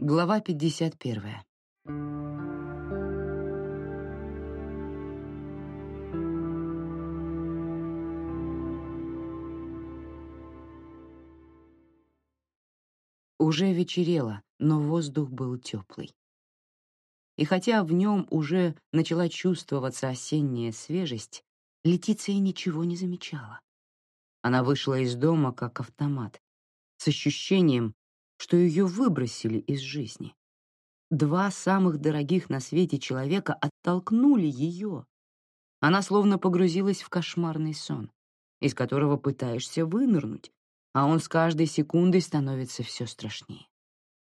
Глава 51. Уже вечерело, но воздух был теплый. И хотя в нем уже начала чувствоваться осенняя свежесть, Летиция ничего не замечала. Она вышла из дома как автомат, с ощущением, что ее выбросили из жизни. Два самых дорогих на свете человека оттолкнули ее. Она словно погрузилась в кошмарный сон, из которого пытаешься вынырнуть, а он с каждой секундой становится все страшнее.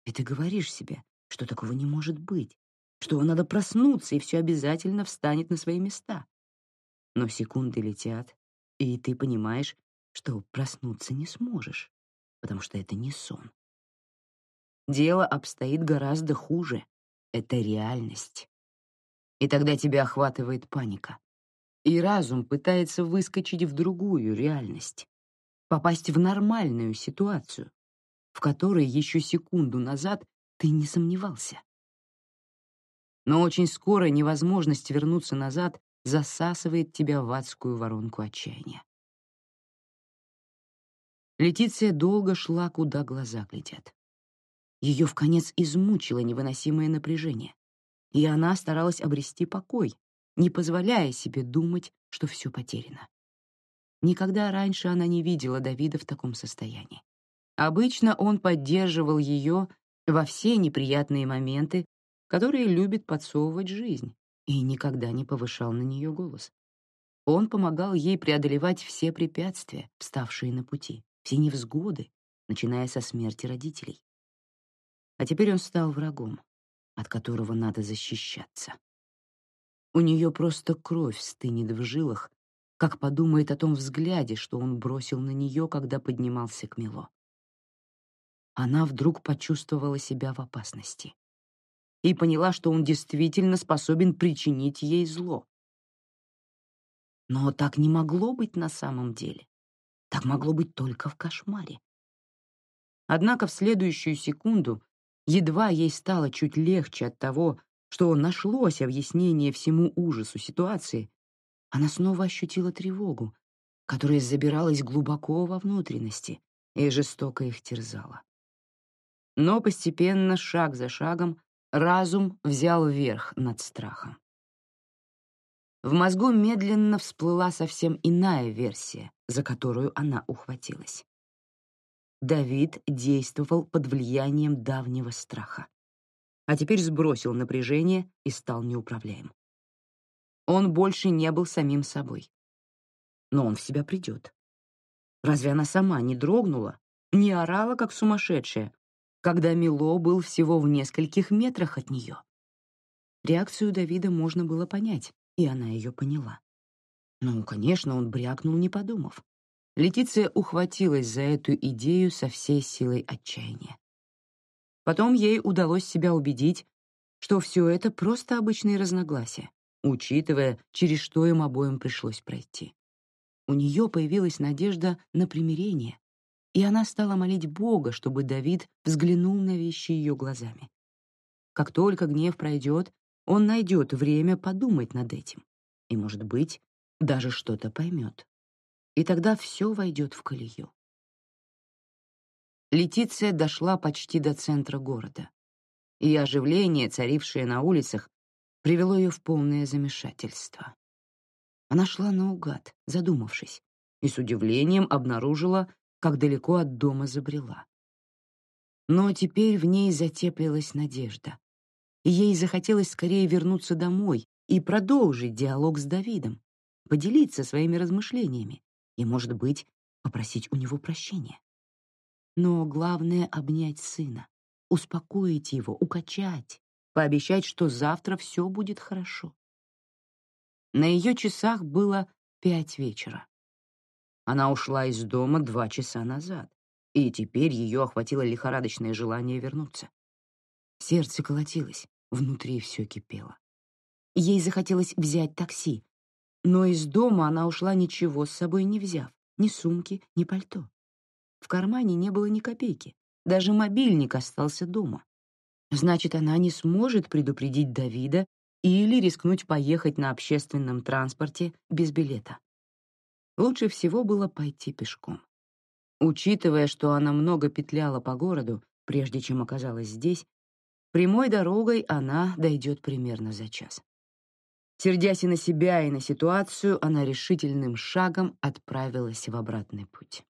И ты говоришь себе, что такого не может быть, что надо проснуться, и все обязательно встанет на свои места. Но секунды летят, и ты понимаешь, что проснуться не сможешь, потому что это не сон. Дело обстоит гораздо хуже. Это реальность. И тогда тебя охватывает паника. И разум пытается выскочить в другую реальность, попасть в нормальную ситуацию, в которой еще секунду назад ты не сомневался. Но очень скоро невозможность вернуться назад засасывает тебя в адскую воронку отчаяния. Летиция долго шла, куда глаза глядят. Ее в конец измучило невыносимое напряжение, и она старалась обрести покой, не позволяя себе думать, что все потеряно. Никогда раньше она не видела Давида в таком состоянии. Обычно он поддерживал ее во все неприятные моменты, которые любит подсовывать жизнь, и никогда не повышал на нее голос. Он помогал ей преодолевать все препятствия, вставшие на пути, все невзгоды, начиная со смерти родителей. А теперь он стал врагом, от которого надо защищаться. У нее просто кровь стынет в жилах, как подумает о том взгляде, что он бросил на нее, когда поднимался к Мило. Она вдруг почувствовала себя в опасности и поняла, что он действительно способен причинить ей зло. Но так не могло быть на самом деле. Так могло быть только в кошмаре. Однако в следующую секунду Едва ей стало чуть легче от того, что нашлось объяснение всему ужасу ситуации, она снова ощутила тревогу, которая забиралась глубоко во внутренности и жестоко их терзала. Но постепенно, шаг за шагом, разум взял верх над страхом. В мозгу медленно всплыла совсем иная версия, за которую она ухватилась. Давид действовал под влиянием давнего страха, а теперь сбросил напряжение и стал неуправляем. Он больше не был самим собой. Но он в себя придет. Разве она сама не дрогнула, не орала, как сумасшедшая, когда Мило был всего в нескольких метрах от нее? Реакцию Давида можно было понять, и она ее поняла. Ну, конечно, он брякнул, не подумав. Летиция ухватилась за эту идею со всей силой отчаяния. Потом ей удалось себя убедить, что все это просто обычные разногласия, учитывая, через что им обоим пришлось пройти. У нее появилась надежда на примирение, и она стала молить Бога, чтобы Давид взглянул на вещи ее глазами. Как только гнев пройдет, он найдет время подумать над этим и, может быть, даже что-то поймет и тогда все войдет в колею. Летиция дошла почти до центра города, и оживление, царившее на улицах, привело ее в полное замешательство. Она шла наугад, задумавшись, и с удивлением обнаружила, как далеко от дома забрела. Но теперь в ней затеплилась надежда, и ей захотелось скорее вернуться домой и продолжить диалог с Давидом, поделиться своими размышлениями, и, может быть, попросить у него прощения. Но главное — обнять сына, успокоить его, укачать, пообещать, что завтра все будет хорошо. На ее часах было пять вечера. Она ушла из дома два часа назад, и теперь ее охватило лихорадочное желание вернуться. Сердце колотилось, внутри все кипело. Ей захотелось взять такси, но из дома она ушла ничего с собой не взяв, ни сумки, ни пальто. В кармане не было ни копейки, даже мобильник остался дома. Значит, она не сможет предупредить Давида или рискнуть поехать на общественном транспорте без билета. Лучше всего было пойти пешком. Учитывая, что она много петляла по городу, прежде чем оказалась здесь, прямой дорогой она дойдет примерно за час. Сердясь и на себя, и на ситуацию, она решительным шагом отправилась в обратный путь.